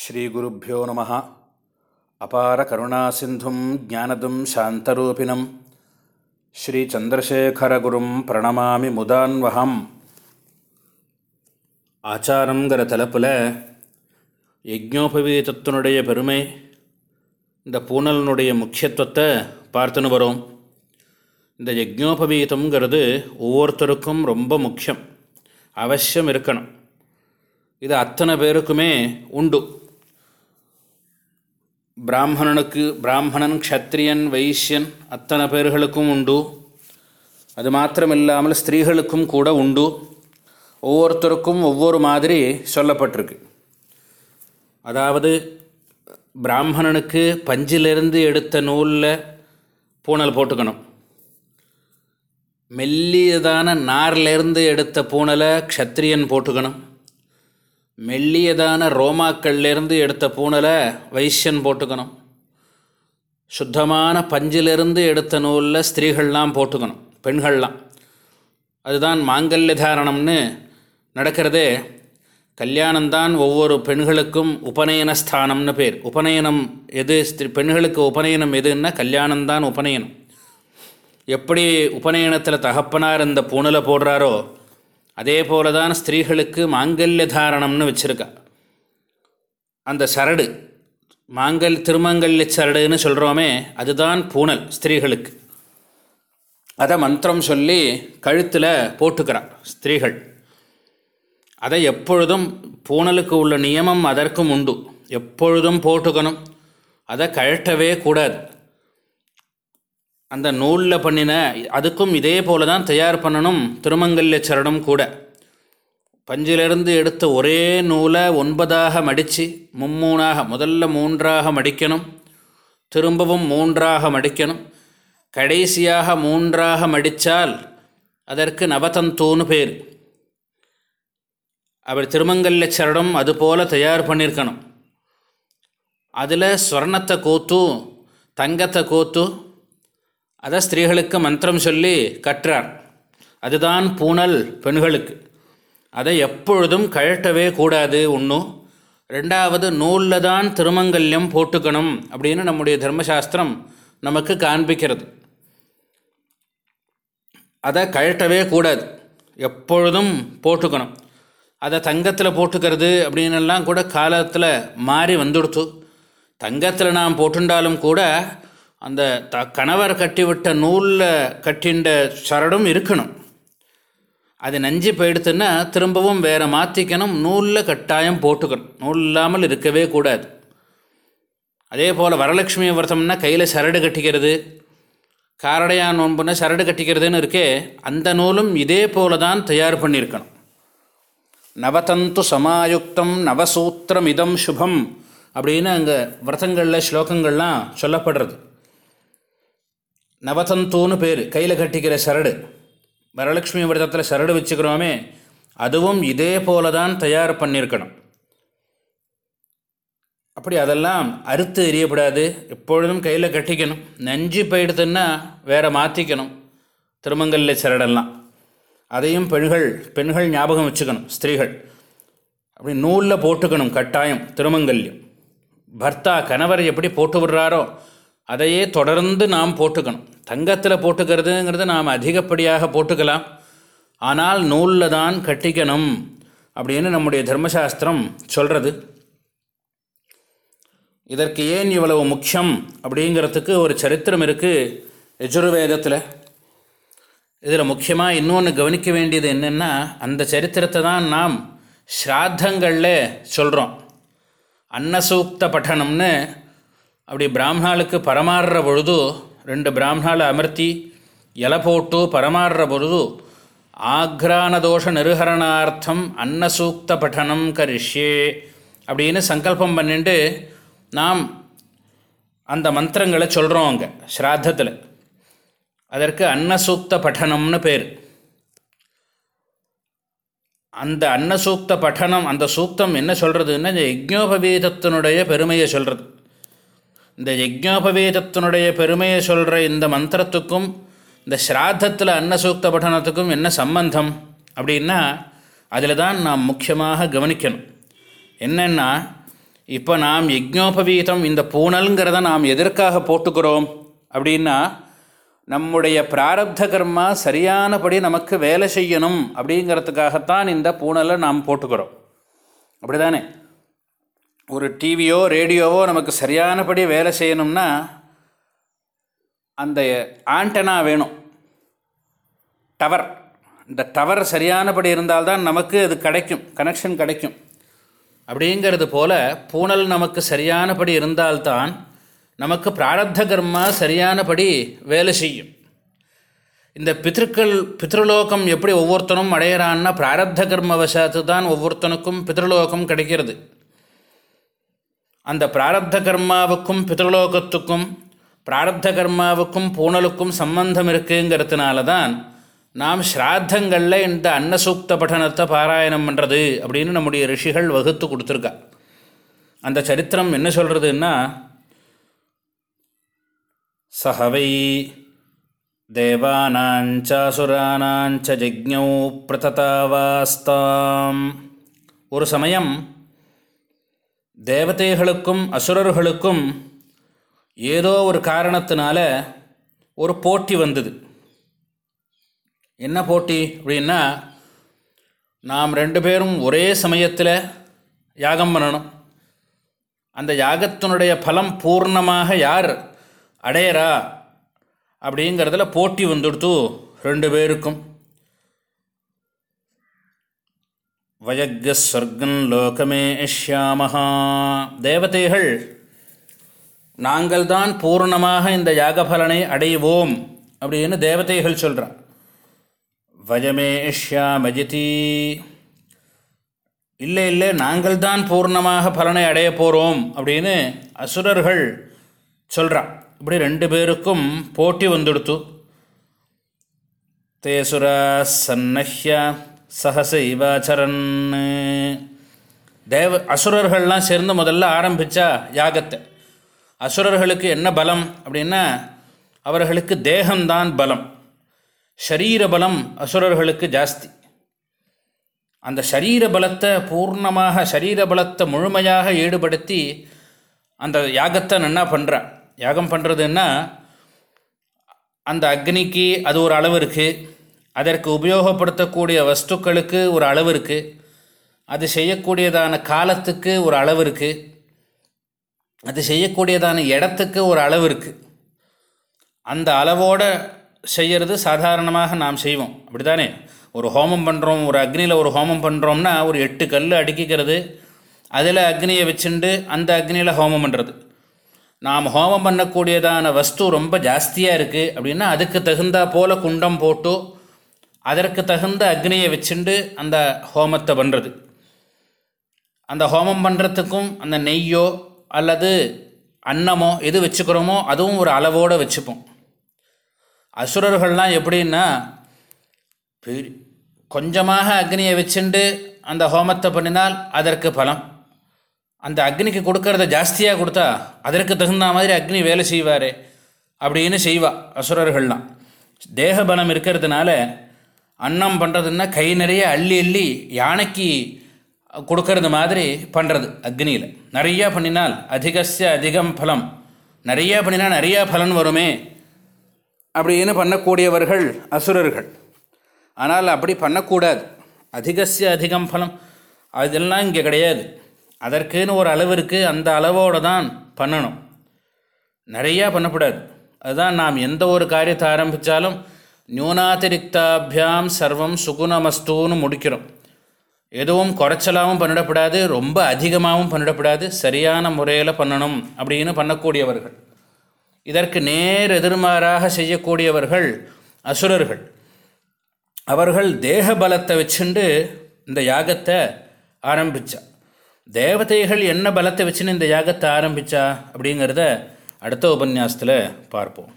ஸ்ரீகுருப்போ நம. அபார கருணாசிந்தும் ஜானதும் சாந்தரூபிணம். ஸ்ரீ சந்திரசேகரகுரும் பிரணமாமி முதான்வகம் ஆச்சாரங்கிற தலைப்பில் யஜ்ஞோபவீதத்தினுடைய பெருமை இந்த பூனலினுடைய முக்கியத்துவத்தை பார்த்துன்னு வரோம். இந்த யஜ்ஞோபவீதங்கிறது ஒவ்வொருத்தருக்கும் ரொம்ப முக்கியம் அவசியம் இருக்கணும். இது அத்தனை பேருக்குமே உண்டு. பிராமணனுக்கு பிராமணன் க்ஷத்ரியன் வைசியன் அத்தனை பேர்களுக்கும் உண்டு அது மாத்திரமில்லாமல் ஸ்திரீகளுக்கும் கூட உண்டு ஒவ்வொருத்தருக்கும் ஒவ்வொரு மாதிரி சொல்லப்பட்டிருக்கு அதாவது பிராமணனுக்கு பஞ்சிலிருந்து எடுத்த நூலில் பூனல் போட்டுக்கணும் மெல்லியதான நார்லேருந்து எடுத்த பூனலை க்ஷத்ரியன் போட்டுக்கணும் மெல்லியதான ரோமாக்கள்லேருந்து எடுத்த பூனலை வைசியன் போட்டுக்கணும். சுத்தமான பஞ்சிலிருந்து எடுத்த நூலில் ஸ்திரீகள்லாம் போட்டுக்கணும் பெண்கள்லாம். அதுதான் மாங்கல்ய தாரணம்னு நடக்கிறதே. கல்யாணம்தான் ஒவ்வொரு பெண்களுக்கும் உபநயன ஸ்தானம்னு பேர். உபநயனம் எது? பெண்களுக்கு உபநயனம் எதுன்னா கல்யாணம்தான் உபநயனம். எப்படி உபநயனத்தில் தகப்பனார் இந்த பூனலை போடுறாரோ அதே போல தான் ஸ்திரீகளுக்கு மாங்கல்ய தாரணம்னு வச்சுருக்கா. அந்த சரடு மாங்கல் திருமங்கல்ய சரடுன்னு சொல்கிறோமே அதுதான் பூனல் ஸ்திரீகளுக்கு. அதை மந்திரம் சொல்லி கழுத்தில் போட்டுக்கிறான் ஸ்திரீகள். அதை எப்பொழுதும் பூனலுக்கு உள்ள நியமம் அதற்கும் உண்டு. எப்பொழுதும் போட்டுக்கணும். அதை கழட்டவே கூடாது. அந்த நூலில் பண்ணின அதுக்கும் இதே போல தான் தயார் பண்ணணும் திருமங்கல்ய சரணம் கூட. பஞ்சிலிருந்து எடுத்த ஒரே நூலை ஒன்பதாக மடித்து மும்மூணாக முதல்ல மூன்றாக மடிக்கணும் திரும்பவும் மூன்றாக மடிக்கணும். கடைசியாக மூன்றாக மடித்தால் அதற்கு நவதந்தூன்னு பேர். அவர் திருமங்கல்ய சரணம் அதுபோல் தயார் பண்ணியிருக்கணும் அதில் ஸ்வர்ணத்தை கோத்து தங்கத்தை கோத்து அதை ஸ்திரீகளுக்கு மந்திரம் சொல்லி கற்றார் அதுதான் பூனல் பெண்களுக்கு. அதை எப்பொழுதும் கழட்டவே கூடாது ஒன்றும் ரெண்டாவது நூலில் தான் திருமங்கல்யம் போட்டுக்கணும் அப்படின்னு நம்முடைய தர்மசாஸ்திரம் நமக்கு காண்பிக்கிறது. அதை கழட்டவே கூடாது. எப்பொழுதும் போட்டுக்கணும். அதை தங்கத்தில் போட்டுக்கிறது அப்படின்னெல்லாம் கூட காலத்தில் மாறி வந்துடுத்து. தங்கத்தில் நாம் போட்டுண்டாலும் கூட அந்த த கணவர் கட்டிவிட்ட நூலில் கட்டின்ற சரடும் இருக்கணும். அது நஞ்சு போயிடுத்துன்னா திரும்பவும் வேறு மாற்றிக்கணும் நூலில் கட்டாயம் போட்டுக்கணும். நூல் இல்லாமல் இருக்கவே கூடாது. அதே போல் வரலட்சுமி விரதம்னா கையில் சரடு கட்டிக்கிறது காரடையான் நோன்புனா சரடு கட்டிக்கிறதுன்னு இருக்கே அந்த நூலும் இதே போல தான் தயார் பண்ணியிருக்கணும். நவதந்து சமாயுக்தம் நவசூத்திரம் இதம் சுபம் அப்படின்னு அங்கே விரதங்களில் ஸ்லோகங்கள்லாம் சொல்லப்படுறது. நவதந்தூன்னு பேர். கையில் கட்டிக்கிற சரடு. வரலட்சுமி விரதத்தில் சரடு வச்சுக்கிறோமே அதுவும் இதே போல தான் தயார் பண்ணியிருக்கணும். அப்படி அதெல்லாம் அறுத்து எரியப்படாது எப்பொழுதும் கையில் கட்டிக்கணும். நஞ்சு போயிடுதுன்னா வேறு மாற்றிக்கணும் திருமங்கல்ல சரடெல்லாம். அதையும் பெண்கள் பெண்கள் ஞாபகம் வச்சுக்கணும் ஸ்திரீகள். அப்படி நூலில் போட்டுக்கணும் கட்டாயம் திருமங்கல்யம். பர்த்தா கணவர் எப்படி போட்டு விடுறாரோ அதையே தொடர்ந்து நாம் போட்டுக்கணும். தங்கத்தில் போட்டுக்கிறதுங்கிறது நாம் அதிகப்படியாக போட்டுக்கலாம். ஆனால் நூலில் தான் கட்டிக்கணும் அப்படின்னு நம்முடைய தர்மசாஸ்திரம் சொல்கிறது இதற்கு ஏன் இவ்வளவு முக்கியம் அப்படிங்கிறதுக்கு ஒரு சரித்திரம் இருக்குது யஜுர்வேதத்தில். இதில் முக்கியமாக இன்னொன்று கவனிக்க வேண்டியது என்னென்னா அந்த சரித்திரத்தை தான் நாம் ஸ்ராத்தங்களில் சொல்கிறோம் அன்னசூக்த பட்டனம்னு அப்படி பிராமணாளுக்கு பரமாறுற பொழுது ரெண்டு பிராமணாலை அமர்த்தி இலை போட்டு பரமாடுற பொழுது ஆக்ரானதோஷ நிருகரணார்த்தம் அன்னசூக்த பட்டனம் கரிஷ்யே அப்படின்னு சங்கல்பம் பண்ணிட்டு நாம் அந்த மந்திரங்களை சொல்கிறோம் அங்கே ஸ்ராத்தத்தில். அதற்கு அன்னசூக்த பட்டனம்னு பேர். அந்த அன்னசூக்த பட்டனம் அந்த சூக்தம் என்ன சொல்கிறதுன்னா இந்த யஜ்ஞோபவீதத்தினுடைய பெருமையை சொல்கிறது இந்த யஜ்ஞோபவீதத்தினுடைய பெருமையை சொல்கிற இந்த மந்திரத்துக்கும் இந்த ஸ்ராத்தத்தில் அன்னசூக்த பட்டனத்துக்கும் என்ன சம்பந்தம்? அப்படின்னா அதில் தான் நாம் முக்கியமாக கவனிக்கணும். என்னென்னா இப்போ நாம் யஜ்ஞோபவீதம் இந்த பூனல்ங்கிறத நாம் எதற்காக போட்டுக்கிறோம்? அப்படின்னா நம்முடைய பிராரப்த கர்மா சரியானபடி நமக்கு வேலை செய்யணும் அப்படிங்கிறதுக்காகத்தான் இந்த பூனலை நாம் போட்டுக்கிறோம். அப்படி தானே ஒரு டிவியோ ரேடியோவோ நமக்கு சரியானபடி வேலை செய்யணும்னா அந்த ஆண்டனா வேணும். டவர் இந்த டவர் சரியானபடி இருந்தால்தான் நமக்கு அது கிடைக்கும் கனெக்ஷன் கிடைக்கும். அப்படிங்கிறது போல் பூனல் நமக்கு சரியானபடி இருந்தால்தான் நமக்கு பிராரப்த கர்மா சரியானபடி வேலை செய்யும். இந்த பித்ருக்கள் பித்ருலோகம் எப்படி ஒவ்வொருத்தனும் அடையிறான்னா பிராரப்த கர்ம வசாத்து தான் ஒவ்வொருத்தனுக்கும் பித்ருலோகம் கிடைக்கிறது. அந்த பிராரப்த கர்மாவுக்கும் பித்ருலோகத்துக்கும் பிராரப்த கர்மாவுக்கும் பூனலுக்கும் சம்பந்தம் இருக்குங்கிறதுனால தான் நாம் ஸ்ராத்தங்களில் இந்த அன்னசூக்த பட்டனத்தை பாராயணம் பண்ணுறது அப்படின்னு நம்முடைய ரிஷிகள் வகுத்து கொடுத்துருக்கா. அந்த சரித்திரம் என்ன சொல்கிறதுன்னா சஹவை தேவானாஞ்சாசுரானாஞ்ச ஜக்ஞௌ பிரததாவாஸ்தாம். ஒரு சமயம் தேவதைகளுக்கும் அசுரர்களுக்கும் ஏதோ ஒரு காரணத்தினால ஒரு போட்டி வந்தது. என்ன போட்டி அப்படின்னா நாம் ரெண்டு பேரும் ஒரே சமயத்தில் யாகம் பண்ணணும். அந்த யாகத்தினுடைய பலம் பூர்ணமாக யார் அடையறா அப்படிங்கிறதுல போட்டி வந்துடுத்து ரெண்டு பேருக்கும். வயக்க லோகமே ஷியாமஹா தேவதைகள் நாங்கள்தான் பூர்ணமாக இந்த யாகபலனை அடைவோம் அப்படின்னு தேவதைகள் சொல்கிறான் வஜமே ஷியாமஜிதி இல்லை இல்லை நாங்கள்தான் பூர்ணமாக பலனை அடைய போகிறோம் அப்படின்னு அசுரர்கள் சொல்கிறான் இப்படி ரெண்டு பேருக்கும் போட்டி வந்துடுத்து. தேசுரா சன்னஹ்யா. சஹசைவாச்சரன் தேவ அசுரர்கள்லாம் சேர்ந்து முதல்ல ஆரம்பித்தா யாகத்தை. அசுரர்களுக்கு என்ன பலம் அப்படின்னா அவர்களுக்கு தேகம்தான் பலம். ஷரீர பலம் அசுரர்களுக்கு ஜாஸ்தி. அந்த ஷரீர பலத்தை பூர்ணமாக ஷரீர பலத்தை முழுமையாக ஈடுபடுத்தி அந்த யாகத்தை நன்னா பண்ணுறா யாகம் பண்ணுறதுன்னா அந்த அக்னிக்கு அது ஒரு அளவு இருக்குது அதற்கு உபயோகப்படுத்தக்கூடிய வஸ்துக்களுக்கு ஒரு அளவு இருக்குது அது செய்யக்கூடியதான காலத்துக்கு ஒரு அளவு இருக்குது அது செய்யக்கூடியதான இடத்துக்கு ஒரு அளவு இருக்குது அந்த அளவோடு செய்கிறது சாதாரணமாக நாம் செய்வோம். அப்படி தானே ஒரு ஹோமம் பண்ணுறோம் ஒரு அக்னியில் ஒரு ஹோமம் பண்ணுறோம்னா ஒரு எட்டு கல் அடுக்கிக்கிறது. அதில் அக்னியை வச்சுண்டு அந்த அக்னியில் ஹோமம் பண்ணுறது நாம் ஹோமம் பண்ணக்கூடியதான வஸ்து ரொம்ப ஜாஸ்தியாக இருக்குது அப்படின்னா அதுக்கு தகுந்தா போல் குண்டம் போட்டு அதற்கு தகுந்த அக்னியை வச்சுண்டு அந்த ஹோமத்தை பண்ணுறது அந்த ஹோமம் பண்ணுறதுக்கும் அந்த நெய்யோ அல்லது அன்னமோ எது வச்சுக்கிறோமோ அதுவும் ஒரு அளவோடு வச்சுப்போம். அசுரர்கள்லாம் எப்படின்னா கொஞ்சமாக அக்னியை வச்சுண்டு அந்த ஹோமத்தை பண்ணினால் அதற்கு பலம். அந்த அக்னிக்கு கொடுக்கறத ஜாஸ்தியாக கொடுத்தா அதற்கு தகுந்த மாதிரி அக்னி வேலை செய்வார் அப்படின்னு செய்வா அசுரர்கள்லாம். தேக பலம் இருக்கிறதுனால அன்னம் பண்ணுறதுன்னா கை நிறைய அள்ளி அள்ளி யானைக்கு கொடுக்கறது மாதிரி பண்ணுறது அக்னியில். நிறையா பண்ணினால் அதிகசிய அதிகம் பலம். நிறையா பண்ணினால் நிறையா பலன் வருமே. அப்படின்னு பண்ணக்கூடியவர்கள் அசுரர்கள். ஆனால் அப்படி பண்ணக்கூடாது. அதிகசிய அதிகம் பலம். அதெல்லாம் இங்கே கிடையாது. அதற்குன்னு ஒரு அளவு இருக்குது அந்த அளவோடு தான் பண்ணணும். நிறையா பண்ணக்கூடாது. அதுதான் நாம் எந்த ஒரு காரியத்தை ஆரம்பித்தாலும் நியூனாதிரிக்தாபியாம் சர்வம் சுகுணமஸ்தூன்னு முடிக்கிறோம் எதுவும் குறைச்சலாகவும் பண்ணிடப்படாது ரொம்ப அதிகமாகவும் பண்ணிடப்படாது சரியான முறையில் பண்ணணும் அப்படின்னு பண்ணக்கூடியவர்கள் இதற்கு நேர் எதிர்மாறாக செய்யக்கூடியவர்கள் அசுரர்கள் அவர்கள் தேக பலத்தை வச்சுண்டு இந்த யாகத்தை ஆரம்பித்தா தேவதைகள் என்ன பலத்தை வச்சுன்னு இந்த யாகத்தை ஆரம்பித்தா அப்படிங்கிறத அடுத்த உபன்யாசத்தில் பார்ப்போம்